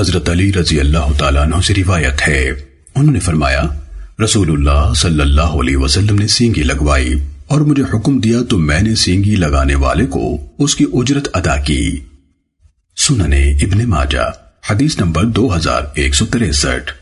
حضرت علی رضی اللہ تعالیٰ عنہ سے روایت ہے۔ انہوں نے فرمایا، رسول اللہ صلی اللہ علیہ وسلم نے سینگی لگوائی اور مجھے حکم دیا تو میں نے سینگی لگانے والے کو اس کی اجرت ادا کی۔ سننے ابن ماجہ، حدیث نمبر دو ہزار ایک سو تریسٹھ۔